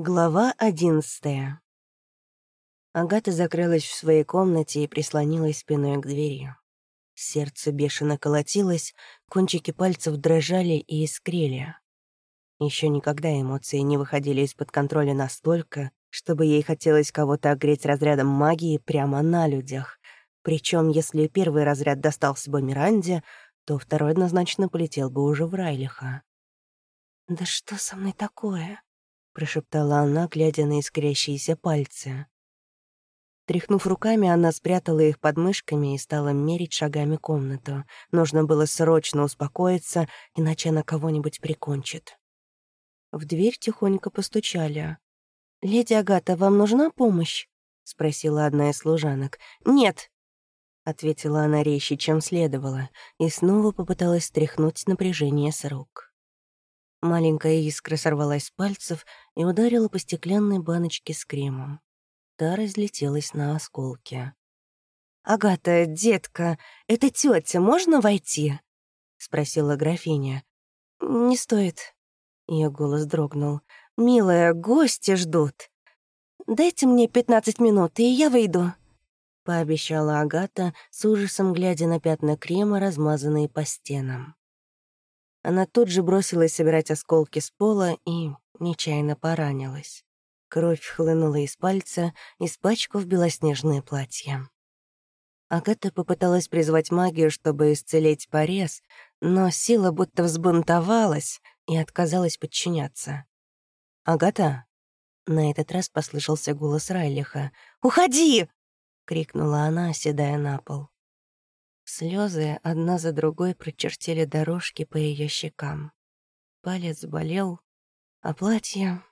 Глава одиннадцатая. Агата закрылась в своей комнате и прислонилась спиной к двери. Сердце бешено колотилось, кончики пальцев дрожали и искрили. Еще никогда эмоции не выходили из-под контроля настолько, чтобы ей хотелось кого-то огреть разрядом магии прямо на людях. Причем, если первый разряд достался бы Миранде, то второй однозначно полетел бы уже в Райлиха. «Да что со мной такое?» Прошептала она, глядя на искрящиеся пальцы. Тряхнув руками, она спрятала их под мышками и стала мерить шагами комнату. Нужно было срочно успокоиться, иначе она кого-нибудь прикончит. В дверь тихонько постучали. «Леди Агата, вам нужна помощь?» — спросила одна из служанок. «Нет», — ответила она резче, чем следовало, и снова попыталась стряхнуть напряжение с рук. Маленькая искра сорвалась с пальцев и ударила по стеклянной баночке с кремом. Та разлетелась на осколки. «Агата, детка, это тетя, можно войти?» — спросила графиня. «Не стоит». Ее голос дрогнул. «Милая, гости ждут. Дайте мне пятнадцать минут, и я выйду», — пообещала Агата, с ужасом глядя на пятна крема, размазанные по стенам. Она тут же бросилась собирать осколки с пола и нечаянно поранилась. Кровь хлынула из пальца, испачкав белоснежное платье. Агата попыталась призвать магию, чтобы исцелить порез, но сила будто взбунтовалась и отказалась подчиняться. «Агата?» На этот раз послышался голос Райлиха. «Уходи!» — крикнула она, оседая на пол. Слезы одна за другой прочертили дорожки по ее щекам. Палец болел, а платье...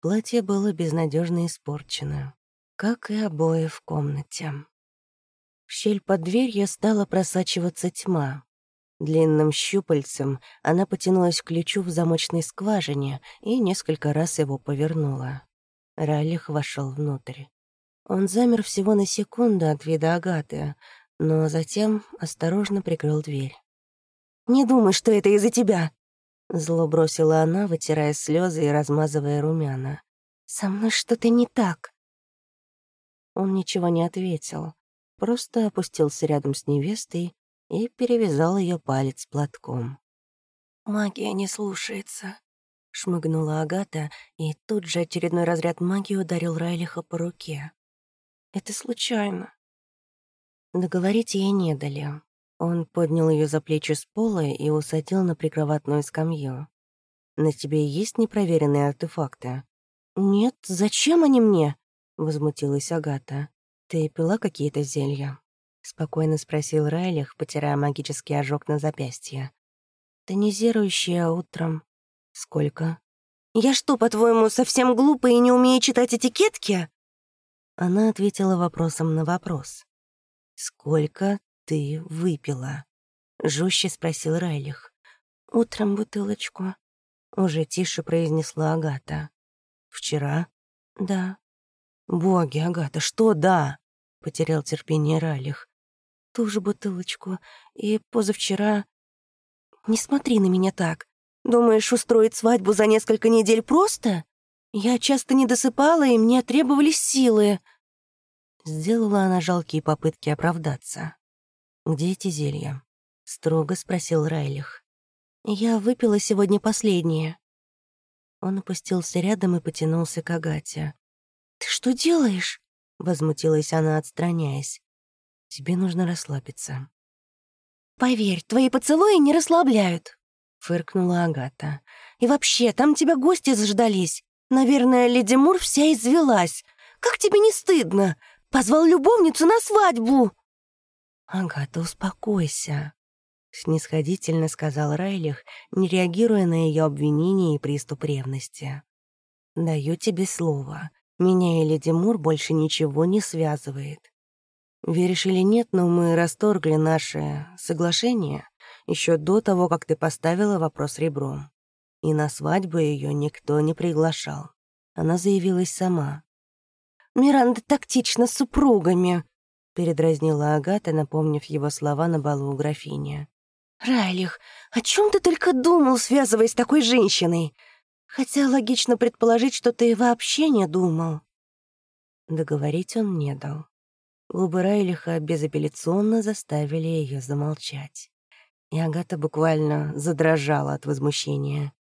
Платье было безнадежно испорчено, как и обои в комнате. В щель под дверью стала просачиваться тьма. Длинным щупальцем она потянулась к ключу в замочной скважине и несколько раз его повернула. Ралих вошел внутрь. Он замер всего на секунду от вида Агаты, но затем осторожно прикрыл дверь. «Не думай, что это из-за тебя!» Зло бросила она, вытирая слезы и размазывая румяна. «Со мной что-то не так!» Он ничего не ответил, просто опустился рядом с невестой и перевязал ее палец платком. «Магия не слушается», — шмыгнула Агата, и тут же очередной разряд магии ударил Райлиха по руке. «Это случайно. Договорить ей не дали. Он поднял ее за плечи с пола и усадил на прикроватную скамью. «На тебе есть непроверенные артефакты?» «Нет, зачем они мне?» — возмутилась Агата. «Ты пила какие-то зелья?» — спокойно спросил Райлих, потирая магический ожог на запястье. «Тонизирующие утром». «Сколько?» «Я что, по-твоему, совсем глупая и не умею читать этикетки?» Она ответила вопросом на вопрос. «Сколько ты выпила?» — жестче спросил Райлих. «Утром бутылочку», — уже тише произнесла Агата. «Вчера?» «Да». «Боги, Агата, что «да»?» — потерял терпение Райлих. «Ту же бутылочку. И позавчера...» «Не смотри на меня так. Думаешь, устроить свадьбу за несколько недель просто? Я часто не досыпала, и мне требовались силы». Сделала она жалкие попытки оправдаться. «Где эти зелья?» — строго спросил Райлих. «Я выпила сегодня последнее». Он опустился рядом и потянулся к Агате. «Ты что делаешь?» — возмутилась она, отстраняясь. «Тебе нужно расслабиться». «Поверь, твои поцелуи не расслабляют», — фыркнула Агата. «И вообще, там тебя гости заждались. Наверное, леди Мур вся извелась. Как тебе не стыдно? Позвал любовницу на свадьбу!» «Агата, успокойся», — снисходительно сказал Райлих, не реагируя на ее обвинения и приступ ревности. «Даю тебе слово. Меня и Леди Мур больше ничего не связывает. Веришь или нет, но мы расторгли наше соглашение еще до того, как ты поставила вопрос ребром. И на свадьбу ее никто не приглашал. Она заявилась сама. Миранда тактична с супругами», — передразнила Агата, напомнив его слова на балу у графини. «Райлих, о чем ты только думал, связываясь с такой женщиной? Хотя логично предположить, что ты вообще не думал». Договорить он не дал. Губы Райлиха безапелляционно заставили ее замолчать. И Агата буквально задрожала от возмущения.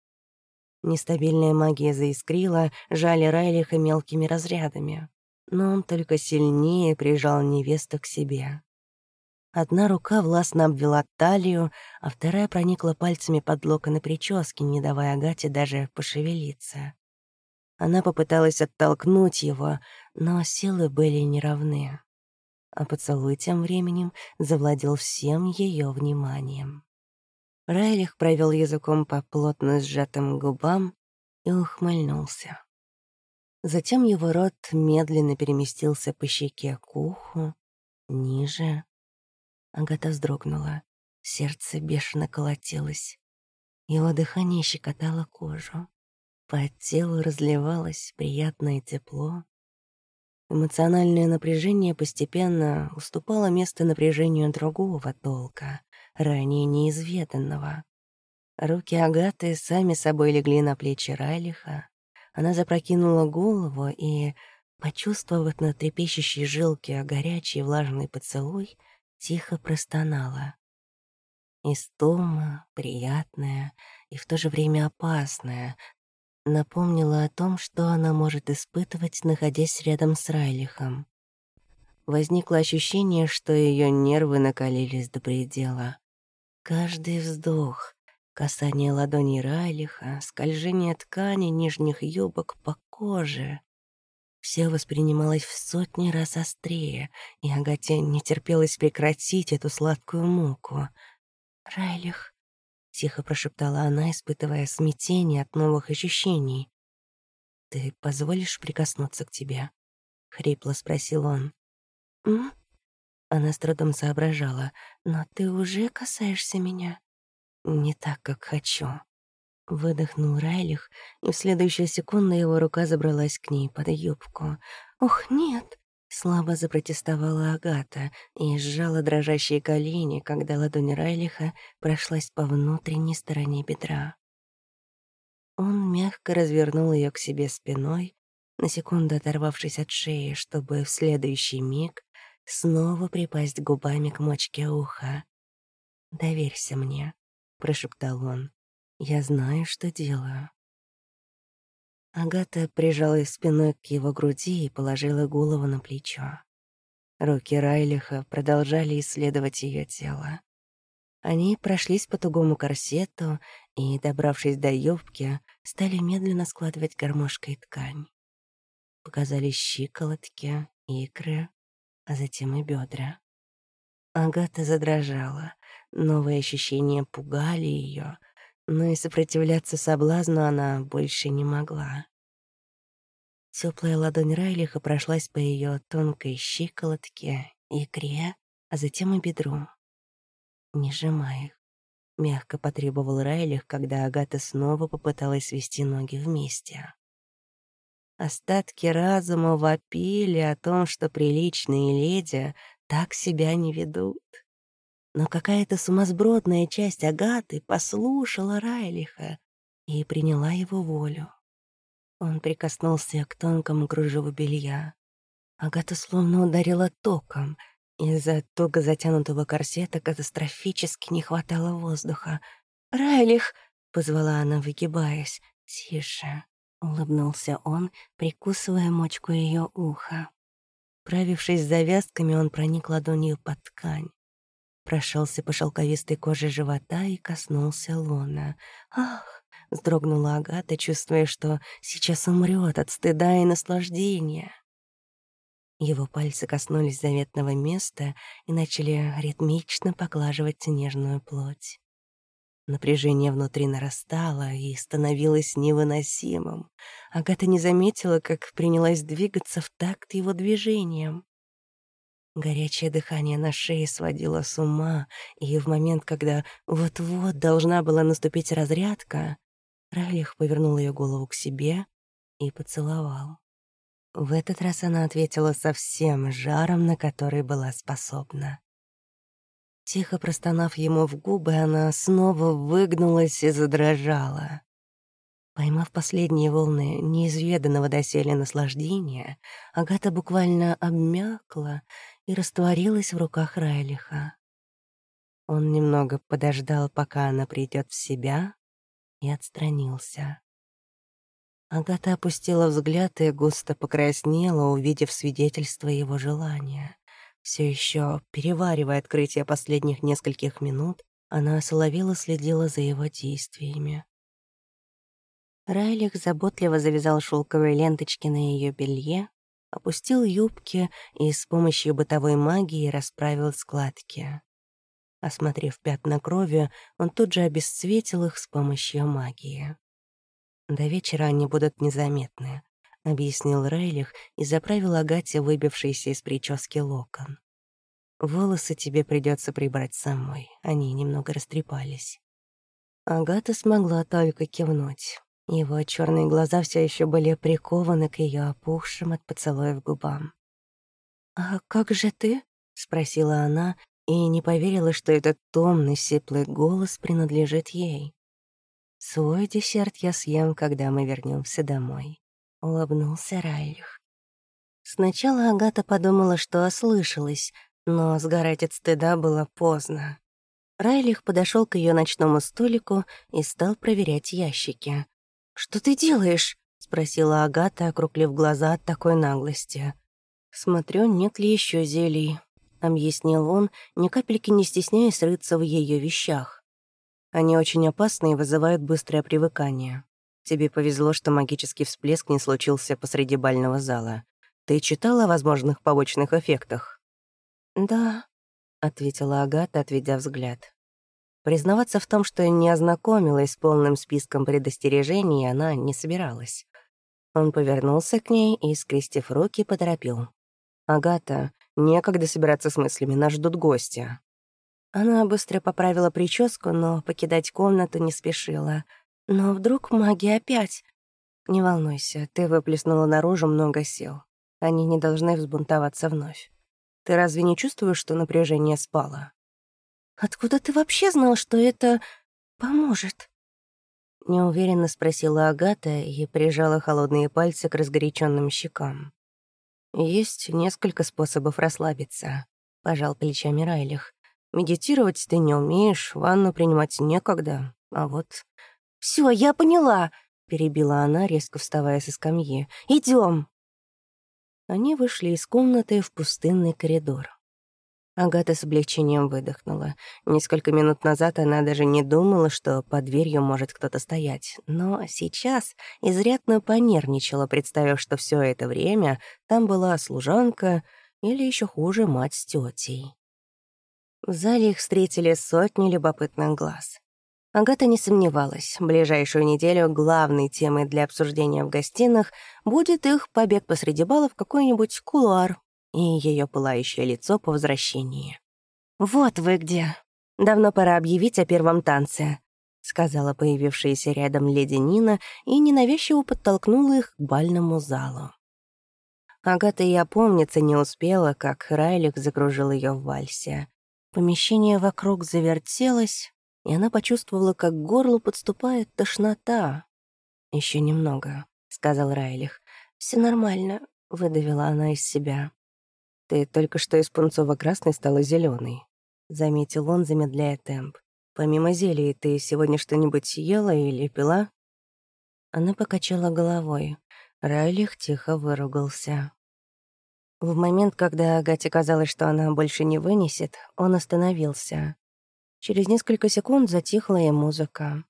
Нестабильная магия заискрила, жали Райлиха мелкими разрядами. Но он только сильнее прижал невесту к себе. Одна рука властно обвела талию, а вторая проникла пальцами под локоны прически, не давая Агате даже пошевелиться. Она попыталась оттолкнуть его, но силы были неравны а поцелуй тем временем завладел всем ее вниманием. Райлих провел языком по плотно сжатым губам и ухмыльнулся. Затем его рот медленно переместился по щеке к уху, ниже. Агата вздрогнула, сердце бешено колотилось. Его дыхание щекотало кожу. По телу разливалось приятное тепло, Эмоциональное напряжение постепенно уступало место напряжению другого толка, ранее неизведанного. Руки Агаты сами собой легли на плечи Райлиха. Она запрокинула голову и, почувствовав на трепещущей жилке горячий влажный поцелуй, тихо простонала. Истома, приятная и в то же время опасная, напомнила о том, что она может испытывать, находясь рядом с Райлихом. Возникло ощущение, что ее нервы накалились до предела. Каждый вздох, касание ладони Райлиха, скольжение ткани нижних юбок по коже — все воспринималось в сотни раз острее, и Агате не терпелось прекратить эту сладкую муку. «Райлих», тихо прошептала она, испытывая смятение от новых ощущений. «Ты позволишь прикоснуться к тебе?» — хрипло спросил он. «М?» Она с трудом соображала. «Но ты уже касаешься меня?» «Не так, как хочу». Выдохнул Райлих, и в следующую секунду его рука забралась к ней под юбку. «Ох, нет!» Слабо запротестовала Агата и сжала дрожащие колени, когда ладонь Райлиха прошлась по внутренней стороне бедра. Он мягко развернул ее к себе спиной, на секунду оторвавшись от шеи, чтобы в следующий миг снова припасть губами к мочке уха. «Доверься мне», — прошептал он. «Я знаю, что делаю». Агата прижалась спиной к его груди и положила голову на плечо. Руки Райлиха продолжали исследовать ее тело. Они прошлись по тугому корсету и, добравшись до юбки, стали медленно складывать гармошкой ткань. Показались щиколотки, икры, а затем и бедра. Агата задрожала. Новые ощущения пугали ее, но и сопротивляться соблазну она больше не могла. Теплая ладонь Райлиха прошлась по ее тонкой щиколотке, икре, а затем и бедру. «Не сжимай их», — мягко потребовал Райлих, когда Агата снова попыталась свести ноги вместе. Остатки разума вопили о том, что приличные леди так себя не ведут. Но какая-то сумасбродная часть Агаты послушала Райлиха и приняла его волю. Он прикоснулся к тонкому кружеву белья. Агата словно ударила током. Из-за туго затянутого корсета катастрофически не хватало воздуха. «Райлих!» — позвала она, выгибаясь. «Тише!» — улыбнулся он, прикусывая мочку ее уха. Правившись завязками, он проник ладонью под ткань прошелся по шелковистой коже живота и коснулся лона. «Ах!» — вздрогнула Агата, чувствуя, что сейчас умрет от стыда и наслаждения. Его пальцы коснулись заветного места и начали ритмично поглаживать нежную плоть. Напряжение внутри нарастало и становилось невыносимым. Агата не заметила, как принялась двигаться в такт его движением. Горячее дыхание на шее сводило с ума, и в момент, когда вот-вот должна была наступить разрядка, Райлих повернул ее голову к себе и поцеловал. В этот раз она ответила со всем жаром, на который была способна. Тихо простонав ему в губы, она снова выгнулась и задрожала. Поймав последние волны неизведанного доселе наслаждения, Агата буквально обмякла и растворилась в руках Райлиха. Он немного подождал, пока она придет в себя, и отстранился. Агата опустила взгляд и густо покраснела, увидев свидетельство его желания. Все еще, переваривая открытие последних нескольких минут, она соловела следила за его действиями. Райлих заботливо завязал шелковые ленточки на ее белье, опустил юбки и с помощью бытовой магии расправил складки. Осмотрев пятна крови, он тут же обесцветил их с помощью магии. «До вечера они будут незаметны», — объяснил Рейлих и заправил Агате выбившийся из прически локон. «Волосы тебе придется прибрать самой, они немного растрепались». Агата смогла только кивнуть. Его черные глаза все еще были прикованы к ее опухшим от поцелуев губам. «А как же ты?» — спросила она и не поверила, что этот томный, сиплый голос принадлежит ей. «Свой десерт я съем, когда мы вернемся домой», — улыбнулся Райлих. Сначала Агата подумала, что ослышалась, но сгорать от стыда было поздно. Райлих подошел к ее ночному столику и стал проверять ящики. «Что ты делаешь?» — спросила Агата, округлив глаза от такой наглости. «Смотрю, нет ли еще зелий», — объяснил он, ни капельки не стесняясь рыться в ее вещах. Они очень опасны и вызывают быстрое привыкание. Тебе повезло, что магический всплеск не случился посреди бального зала. Ты читала о возможных побочных эффектах? «Да», — ответила Агата, отведя взгляд. Признаваться в том, что не ознакомилась с полным списком предостережений, она не собиралась. Он повернулся к ней и, скрестив руки, поторопил. «Агата, некогда собираться с мыслями, нас ждут гости». Она быстро поправила прическу, но покидать комнату не спешила. Но вдруг магия опять... Не волнуйся, ты выплеснула наружу много сил. Они не должны взбунтоваться вновь. Ты разве не чувствуешь, что напряжение спало? Откуда ты вообще знал, что это поможет? Неуверенно спросила Агата и прижала холодные пальцы к разгоряченным щекам. Есть несколько способов расслабиться, пожал плечами Райлих. Медитировать ты не умеешь, ванну принимать некогда, а вот... Все, я поняла!» — перебила она, резко вставая со скамьи. Идем. Они вышли из комнаты в пустынный коридор. Агата с облегчением выдохнула. Несколько минут назад она даже не думала, что под дверью может кто-то стоять. Но сейчас изрядно понервничала, представив, что все это время там была служанка или еще хуже мать с тетей. В зале их встретили сотни любопытных глаз. Агата не сомневалась, ближайшую неделю главной темой для обсуждения в гостиных будет их побег посреди бала в какой-нибудь кулуар и ее пылающее лицо по возвращении. «Вот вы где. Давно пора объявить о первом танце», — сказала появившаяся рядом леди Нина и ненавязчиво подтолкнула их к бальному залу. Агата и опомниться не успела, как Райлик закружил ее в вальсе. Помещение вокруг завертелось, и она почувствовала, как к горлу подступает тошнота. Еще немного», — сказал Райлих. Все нормально», — выдавила она из себя. «Ты только что из пунцово-красной стала зеленой, заметил он, замедляя темп. «Помимо зелий, ты сегодня что-нибудь ела или пила?» Она покачала головой. Райлих тихо выругался. В момент, когда Агате казалось, что она больше не вынесет, он остановился. Через несколько секунд затихла и музыка.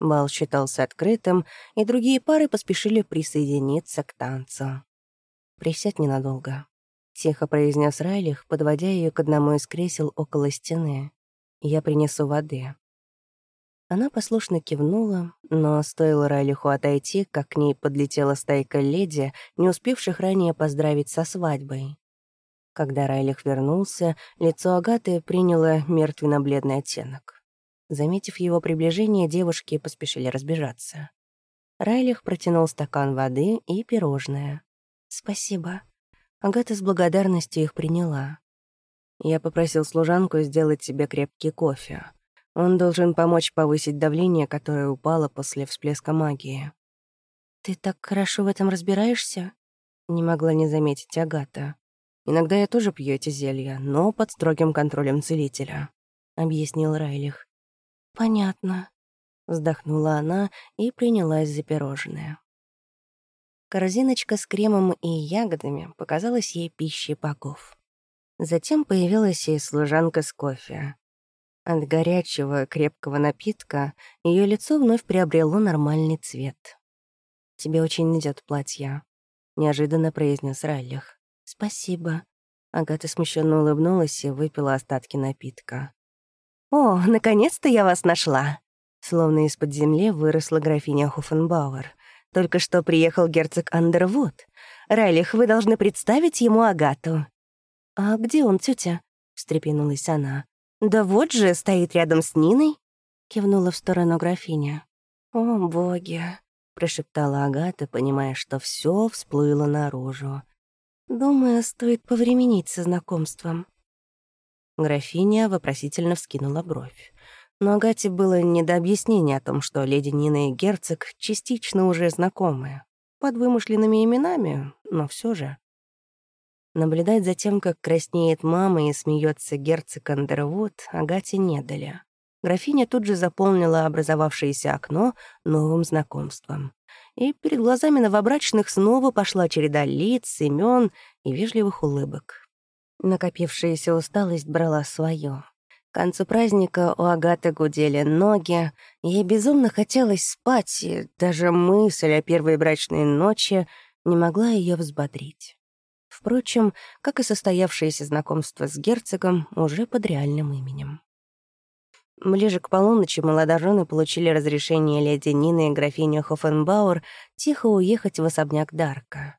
Бал считался открытым, и другие пары поспешили присоединиться к танцу. «Присядь ненадолго», — тихо произнес Райлих, подводя ее к одному из кресел около стены. «Я принесу воды». Она послушно кивнула, но стоило Райлиху отойти, как к ней подлетела стайка леди, не успевших ранее поздравить со свадьбой. Когда Райлих вернулся, лицо Агаты приняло мертвенно-бледный оттенок. Заметив его приближение, девушки поспешили разбежаться. Райлих протянул стакан воды и пирожное. «Спасибо». Агата с благодарностью их приняла. «Я попросил служанку сделать тебе крепкий кофе. Он должен помочь повысить давление, которое упало после всплеска магии. «Ты так хорошо в этом разбираешься?» Не могла не заметить Агата. «Иногда я тоже пью эти зелья, но под строгим контролем целителя», — объяснил Райлих. «Понятно», — вздохнула она и принялась за пирожное. Корзиночка с кремом и ягодами показалась ей пищей богов. Затем появилась и служанка с кофе. От горячего, крепкого напитка ее лицо вновь приобрело нормальный цвет. «Тебе очень идет платье», — неожиданно произнес Райлих. «Спасибо». Агата смущенно улыбнулась и выпила остатки напитка. «О, наконец-то я вас нашла!» Словно из-под земли выросла графиня Хофенбауэр. Только что приехал герцог Андервуд. Райлих, вы должны представить ему Агату». «А где он, тетя? встрепенулась она. «Да вот же, стоит рядом с Ниной», — кивнула в сторону графиня. «О, боги», — прошептала Агата, понимая, что все всплыло наружу. «Думаю, стоит повременить со знакомством». Графиня вопросительно вскинула бровь но Агате было не до объяснения о том, что леди Нина и герцог частично уже знакомы. Под вымышленными именами, но все же. Наблюдать за тем, как краснеет мама и смеется герцог Андервуд, Агате не дали. Графиня тут же заполнила образовавшееся окно новым знакомством. И перед глазами новобрачных снова пошла череда лиц, имен и вежливых улыбок. Накопившаяся усталость брала свое. К концу праздника у Агаты гудели ноги, ей безумно хотелось спать, и даже мысль о первой брачной ночи не могла ее взбодрить. Впрочем, как и состоявшееся знакомство с герцогом уже под реальным именем. Ближе к полуночи молодожены получили разрешение леди Нины и графини Хофенбауэр тихо уехать в особняк Дарка.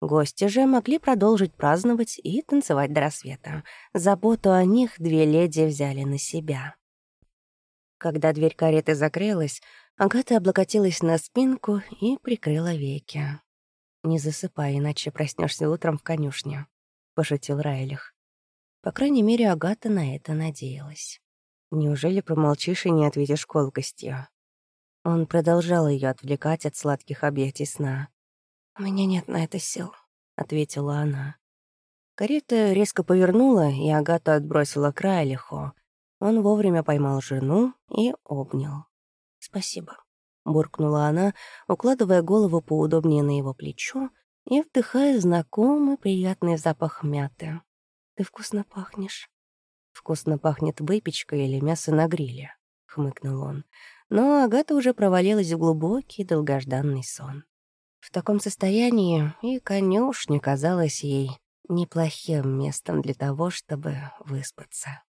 Гости же могли продолжить праздновать и танцевать до рассвета. Заботу о них две леди взяли на себя. Когда дверь кареты закрылась, Агата облокотилась на спинку и прикрыла веки. «Не засыпай, иначе проснешься утром в конюшне», — пошутил Райлих. По крайней мере, Агата на это надеялась. «Неужели промолчишь и не ответишь колкостью?» Он продолжал ее отвлекать от сладких объятий сна. «У меня нет на это сил», — ответила она. Карета резко повернула, и Агата отбросила к Райлиху. Он вовремя поймал жену и обнял. «Спасибо», — буркнула она, укладывая голову поудобнее на его плечо и вдыхая знакомый приятный запах мяты. «Ты вкусно пахнешь». «Вкусно пахнет выпечкой или мясо на гриле», — хмыкнул он. Но Агата уже провалилась в глубокий долгожданный сон. В таком состоянии и конюшня казалась ей неплохим местом для того, чтобы выспаться.